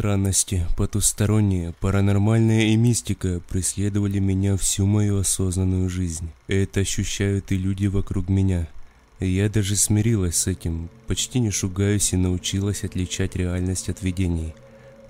Странности, потусторонние, паранормальная и мистика преследовали меня всю мою осознанную жизнь. Это ощущают и люди вокруг меня. Я даже смирилась с этим, почти не шугаюсь и научилась отличать реальность от видений.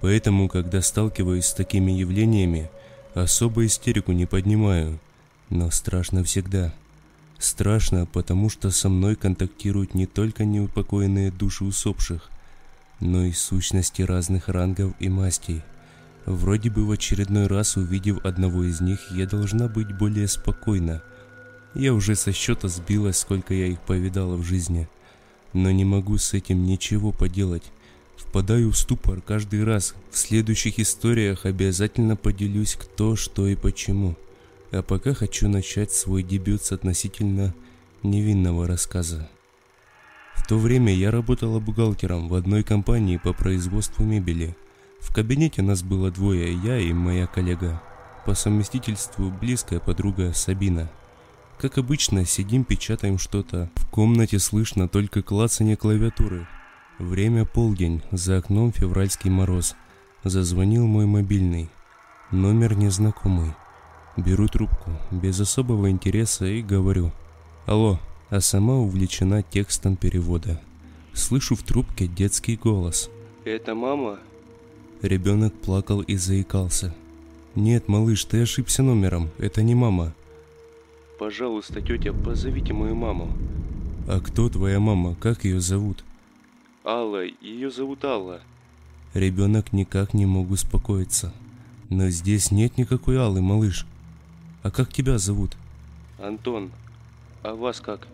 Поэтому, когда сталкиваюсь с такими явлениями, особо истерику не поднимаю. Но страшно всегда. Страшно, потому что со мной контактируют не только неупокоенные души усопших, но и сущности разных рангов и мастей. Вроде бы в очередной раз увидев одного из них, я должна быть более спокойна. Я уже со счета сбилась, сколько я их повидала в жизни. Но не могу с этим ничего поделать. Впадаю в ступор каждый раз. В следующих историях обязательно поделюсь кто, что и почему. А пока хочу начать свой дебют с относительно невинного рассказа. То время я работала бухгалтером в одной компании по производству мебели. В кабинете нас было двое, я и моя коллега. По совместительству близкая подруга Сабина. Как обычно, сидим, печатаем что-то. В комнате слышно только клацание клавиатуры. Время полдень, за окном февральский мороз. Зазвонил мой мобильный. Номер незнакомый. Беру трубку, без особого интереса и говорю. Алло, а сама увлечена текстом перевода. Слышу в трубке детский голос. «Это мама?» Ребенок плакал и заикался. «Нет, малыш, ты ошибся номером, это не мама». «Пожалуйста, тетя, позовите мою маму». «А кто твоя мама? Как ее зовут?» «Алла, ее зовут Алла». Ребенок никак не мог успокоиться. «Но здесь нет никакой Аллы, малыш. А как тебя зовут?» «Антон. А вас как?»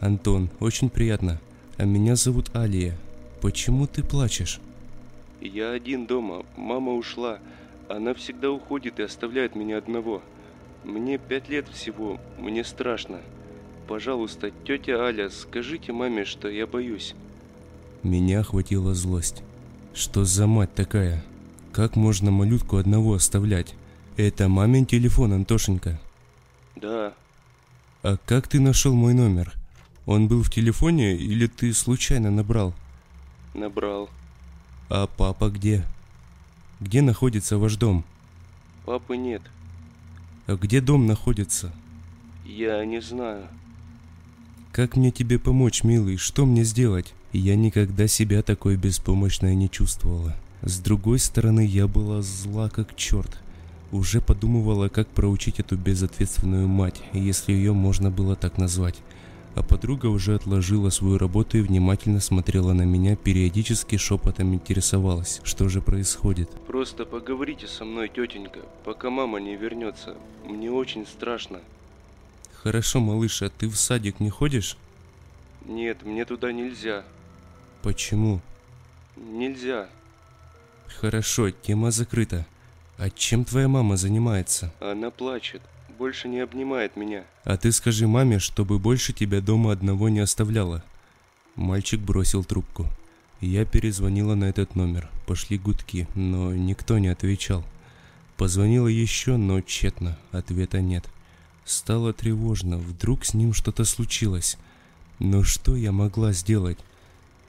Антон, очень приятно. А меня зовут Алия. Почему ты плачешь? Я один дома. Мама ушла. Она всегда уходит и оставляет меня одного. Мне пять лет всего. Мне страшно. Пожалуйста, тетя Аля, скажите маме, что я боюсь. Меня охватила злость. Что за мать такая? Как можно малютку одного оставлять? Это мамин телефон, Антошенька. Да. А как ты нашел мой номер? Он был в телефоне или ты случайно набрал? Набрал. А папа где? Где находится ваш дом? Папы нет. А где дом находится? Я не знаю. Как мне тебе помочь, милый? Что мне сделать? Я никогда себя такой беспомощной не чувствовала. С другой стороны, я была зла как черт. Уже подумывала, как проучить эту безответственную мать, если ее можно было так назвать а подруга уже отложила свою работу и внимательно смотрела на меня, периодически шепотом интересовалась, что же происходит. Просто поговорите со мной, тетенька, пока мама не вернется. Мне очень страшно. Хорошо, малыш, а ты в садик не ходишь? Нет, мне туда нельзя. Почему? Нельзя. Хорошо, тема закрыта. А чем твоя мама занимается? Она плачет больше не обнимает меня. А ты скажи маме, чтобы больше тебя дома одного не оставляла. Мальчик бросил трубку. Я перезвонила на этот номер. Пошли гудки, но никто не отвечал. Позвонила еще, но тщетно. Ответа нет. Стало тревожно. Вдруг с ним что-то случилось. Но что я могла сделать?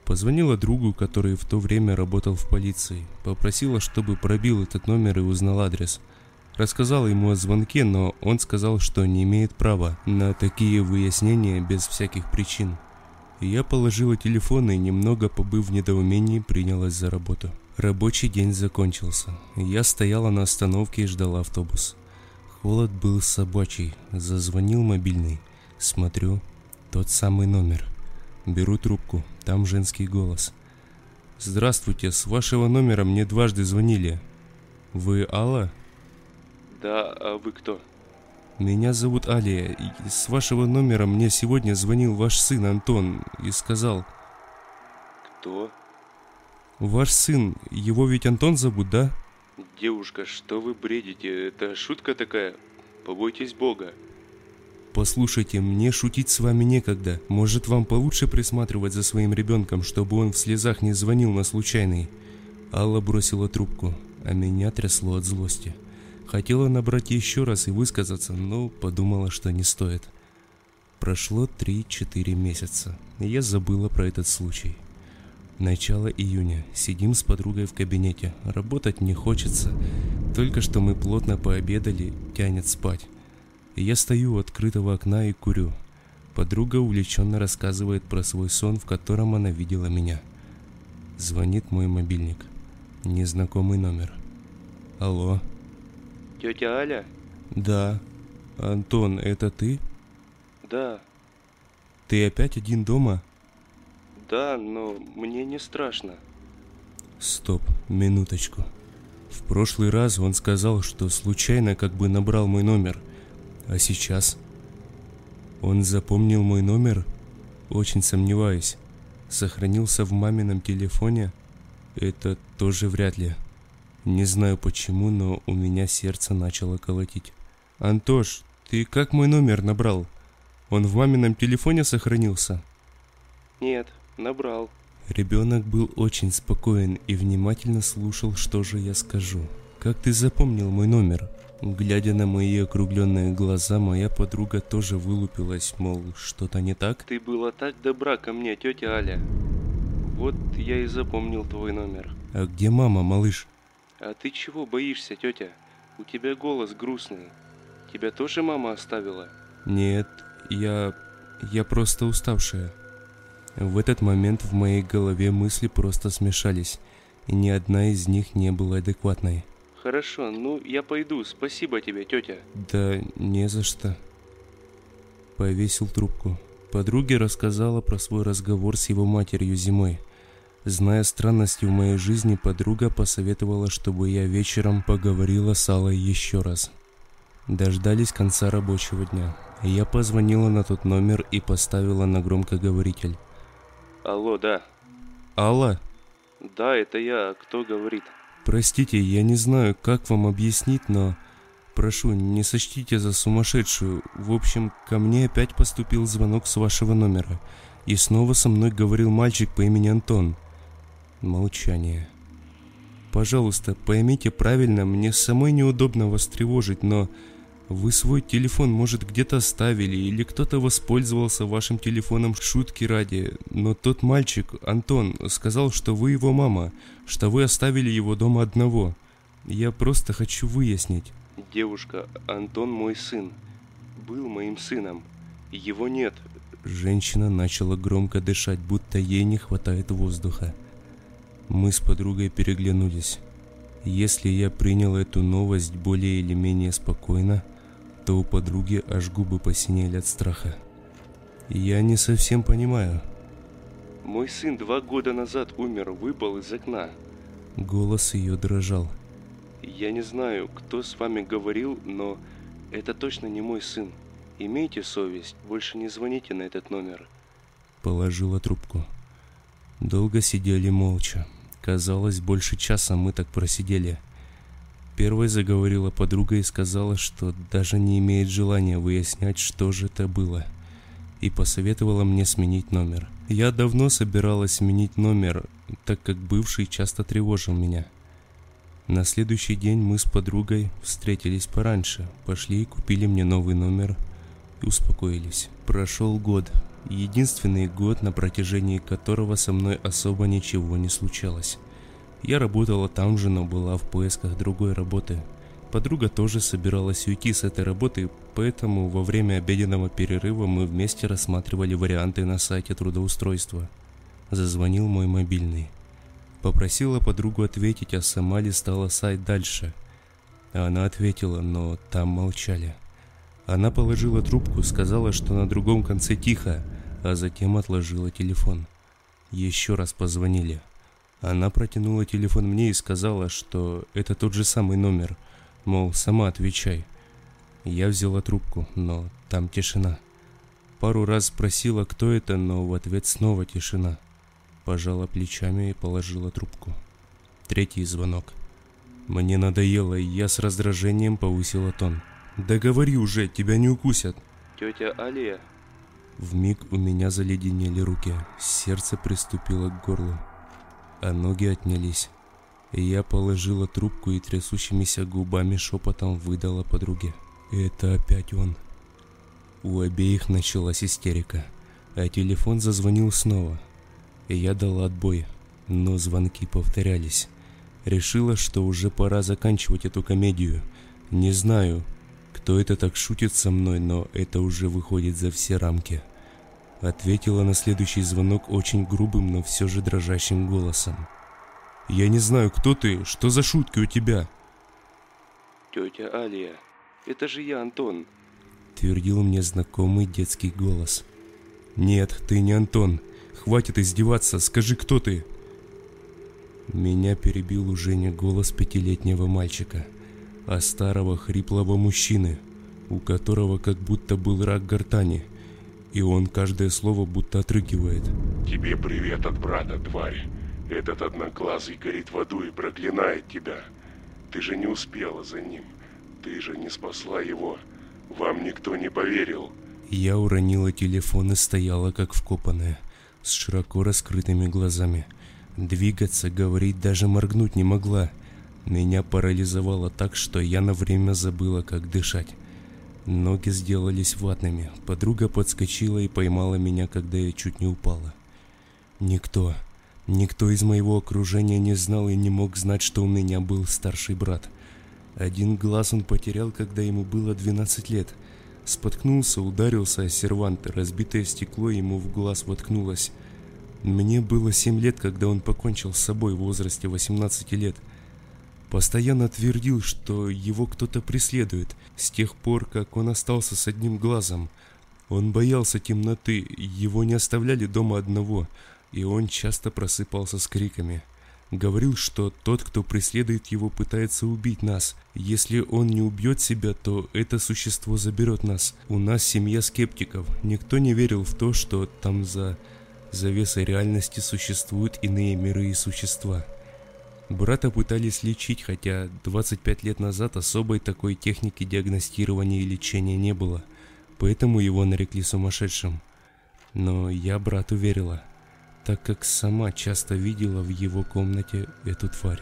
Позвонила другу, который в то время работал в полиции. Попросила, чтобы пробил этот номер и узнал адрес. Рассказал ему о звонке, но он сказал, что не имеет права на такие выяснения без всяких причин. Я положила телефон и, немного побыв в недоумении, принялась за работу. Рабочий день закончился. Я стояла на остановке и ждала автобус. Холод был собачий. Зазвонил мобильный. Смотрю, тот самый номер. Беру трубку, там женский голос. «Здравствуйте, с вашего номера мне дважды звонили. Вы Алла?» Да, а вы кто? Меня зовут Алия. И с вашего номера мне сегодня звонил ваш сын Антон и сказал... Кто? Ваш сын, его ведь Антон зовут, да? Девушка, что вы бредите? Это шутка такая? Побойтесь Бога. Послушайте, мне шутить с вами некогда. Может, вам получше присматривать за своим ребенком, чтобы он в слезах не звонил на случайный? Алла бросила трубку, а меня трясло от злости. Хотела набрать еще раз и высказаться, но подумала, что не стоит. Прошло 3-4 месяца, и я забыла про этот случай. Начало июня. Сидим с подругой в кабинете. Работать не хочется. Только что мы плотно пообедали, тянет спать. Я стою у открытого окна и курю. Подруга увлеченно рассказывает про свой сон, в котором она видела меня. Звонит мой мобильник. Незнакомый номер. Алло. Тетя Аля? Да. Антон, это ты? Да. Ты опять один дома? Да, но мне не страшно. Стоп, минуточку. В прошлый раз он сказал, что случайно как бы набрал мой номер. А сейчас? Он запомнил мой номер? Очень сомневаюсь. Сохранился в мамином телефоне? Это тоже вряд ли. Не знаю почему, но у меня сердце начало колотить. Антош, ты как мой номер набрал? Он в мамином телефоне сохранился? Нет, Набрал. Ребенок был очень спокоен и внимательно слушал, что же я скажу. «Как ты запомнил мой номер?» Глядя на мои округленные глаза, моя подруга тоже вылупилась, мол, что-то не так. Ты была так добра ко мне, тетя Аля. Вот я и запомнил твой номер. А где мама, малыш? А ты чего боишься, тетя? У тебя голос грустный. Тебя тоже мама оставила? Нет, я... я просто уставшая. В этот момент в моей голове мысли просто смешались, и ни одна из них не была адекватной. Хорошо, ну я пойду. Спасибо тебе, тетя. Да не за что. Повесил трубку. Подруге рассказала про свой разговор с его матерью зимой. Зная странности в моей жизни, подруга посоветовала, чтобы я вечером поговорила с Аллой еще раз. Дождались конца рабочего дня. Я позвонила на тот номер и поставила на громкоговоритель. Алло, да. Алла? Да, это я. Кто говорит? Простите, я не знаю, как вам объяснить, но... Прошу, не сочтите за сумасшедшую. В общем, ко мне опять поступил звонок с вашего номера. И снова со мной говорил мальчик по имени Антон. Молчание. Пожалуйста, поймите правильно, мне самой неудобно вас тревожить, но... Вы свой телефон, может, где-то оставили, или кто-то воспользовался вашим телефоном шутки ради, но тот мальчик, Антон, сказал, что вы его мама, что вы оставили его дома одного. Я просто хочу выяснить. Девушка, Антон мой сын. Был моим сыном. Его нет. Женщина начала громко дышать, будто ей не хватает воздуха. Мы с подругой переглянулись. Если я принял эту новость более или менее спокойно, то у подруги аж губы посинели от страха. Я не совсем понимаю. Мой сын два года назад умер, выпал из окна. Голос ее дрожал. Я не знаю, кто с вами говорил, но это точно не мой сын. Имейте совесть, больше не звоните на этот номер. Положила трубку. Долго сидели молча. Казалось, больше часа мы так просидели. Первой заговорила подруга и сказала, что даже не имеет желания выяснять, что же это было. И посоветовала мне сменить номер. Я давно собиралась сменить номер, так как бывший часто тревожил меня. На следующий день мы с подругой встретились пораньше, пошли и купили мне новый номер и успокоились. Прошел год, единственный год, на протяжении которого со мной особо ничего не случалось. Я работала там же, но была в поисках другой работы. Подруга тоже собиралась уйти с этой работы, поэтому во время обеденного перерыва мы вместе рассматривали варианты на сайте трудоустройства. Зазвонил мой мобильный. Попросила подругу ответить, а сама листала сайт дальше. Она ответила, но там молчали. Она положила трубку, сказала, что на другом конце тихо, а затем отложила телефон. Еще раз позвонили. Она протянула телефон мне и сказала, что это тот же самый номер, мол, сама отвечай. Я взяла трубку, но там тишина. Пару раз спросила, кто это, но в ответ снова тишина. Пожала плечами и положила трубку. Третий звонок. Мне надоело, и я с раздражением повысила тон. «Да говори уже, тебя не укусят!» «Тетя Алия?» В миг у меня заледенели руки, сердце приступило к горлу а ноги отнялись. Я положила трубку и трясущимися губами шепотом выдала подруге. Это опять он. У обеих началась истерика, а телефон зазвонил снова. Я дала отбой. но звонки повторялись. Решила, что уже пора заканчивать эту комедию. Не знаю, кто это так шутит со мной, но это уже выходит за все рамки. Ответила на следующий звонок очень грубым, но все же дрожащим голосом. «Я не знаю, кто ты, что за шутки у тебя?» «Тетя Алия, это же я, Антон», твердил мне знакомый детский голос. «Нет, ты не Антон. Хватит издеваться, скажи, кто ты?» Меня перебил уже не голос пятилетнего мальчика, а старого хриплого мужчины, у которого как будто был рак гортани, и он каждое слово будто отрыгивает. «Тебе привет от брата, тварь. Этот одноглазый горит в аду и проклинает тебя. Ты же не успела за ним. Ты же не спасла его. Вам никто не поверил». Я уронила телефон и стояла как вкопанная, с широко раскрытыми глазами – Двигаться, говорить, даже моргнуть не могла. Меня парализовало так, что я на время забыла, как дышать. Ноги сделались ватными. Подруга подскочила и поймала меня, когда я чуть не упала. Никто, никто из моего окружения не знал и не мог знать, что у меня был старший брат. Один глаз он потерял, когда ему было 12 лет. Споткнулся, ударился о сервант, разбитое стекло ему в глаз воткнулось. Мне было 7 лет, когда он покончил с собой в возрасте 18 лет. Постоянно твердил, что его кто-то преследует, с тех пор, как он остался с одним глазом. Он боялся темноты, его не оставляли дома одного, и он часто просыпался с криками. Говорил, что тот, кто преследует его, пытается убить нас. Если он не убьет себя, то это существо заберет нас. У нас семья скептиков. Никто не верил в то, что там за завесой реальности существуют иные миры и существа. Брата пытались лечить, хотя 25 лет назад особой такой техники диагностирования и лечения не было, поэтому его нарекли сумасшедшим. Но я брату верила, так как сама часто видела в его комнате эту тварь.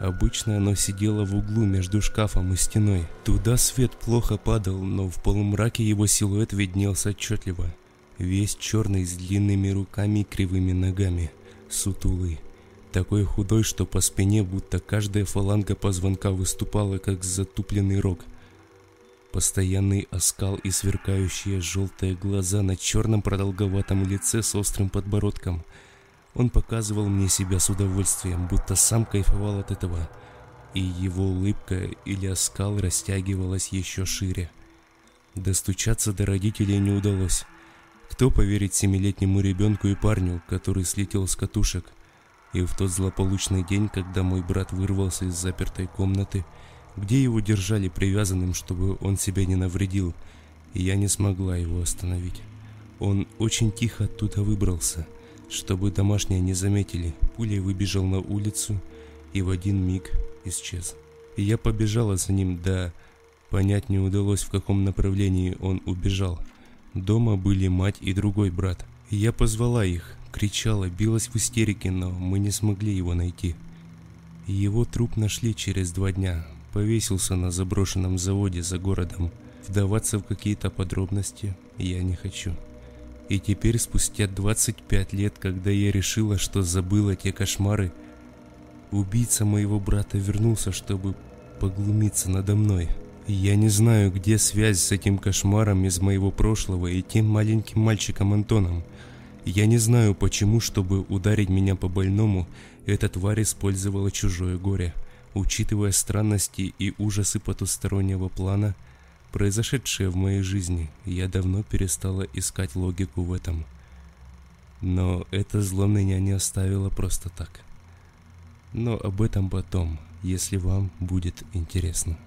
Обычно оно сидело в углу между шкафом и стеной. Туда свет плохо падал, но в полумраке его силуэт виднелся отчетливо весь черный с длинными руками и кривыми ногами, сутулый, такой худой, что по спине будто каждая фаланга позвонка выступала, как затупленный рог. Постоянный оскал и сверкающие желтые глаза на черном продолговатом лице с острым подбородком. Он показывал мне себя с удовольствием, будто сам кайфовал от этого, и его улыбка или оскал растягивалась еще шире. Достучаться до родителей не удалось. Кто поверит семилетнему ребенку и парню, который слетел с катушек? И в тот злополучный день, когда мой брат вырвался из запертой комнаты, где его держали привязанным, чтобы он себя не навредил, я не смогла его остановить. Он очень тихо оттуда выбрался, чтобы домашние не заметили. Пулей выбежал на улицу и в один миг исчез. Я побежала за ним, да понять не удалось, в каком направлении он убежал – Дома были мать и другой брат. Я позвала их, кричала, билась в истерике, но мы не смогли его найти. Его труп нашли через два дня. Повесился на заброшенном заводе за городом. Вдаваться в какие-то подробности я не хочу. И теперь, спустя 25 лет, когда я решила, что забыла те кошмары, убийца моего брата вернулся, чтобы поглумиться надо мной. Я не знаю, где связь с этим кошмаром из моего прошлого и тем маленьким мальчиком Антоном. Я не знаю, почему, чтобы ударить меня по больному, эта тварь использовала чужое горе. Учитывая странности и ужасы потустороннего плана, произошедшие в моей жизни, я давно перестала искать логику в этом. Но это зло меня не оставило просто так. Но об этом потом, если вам будет интересно.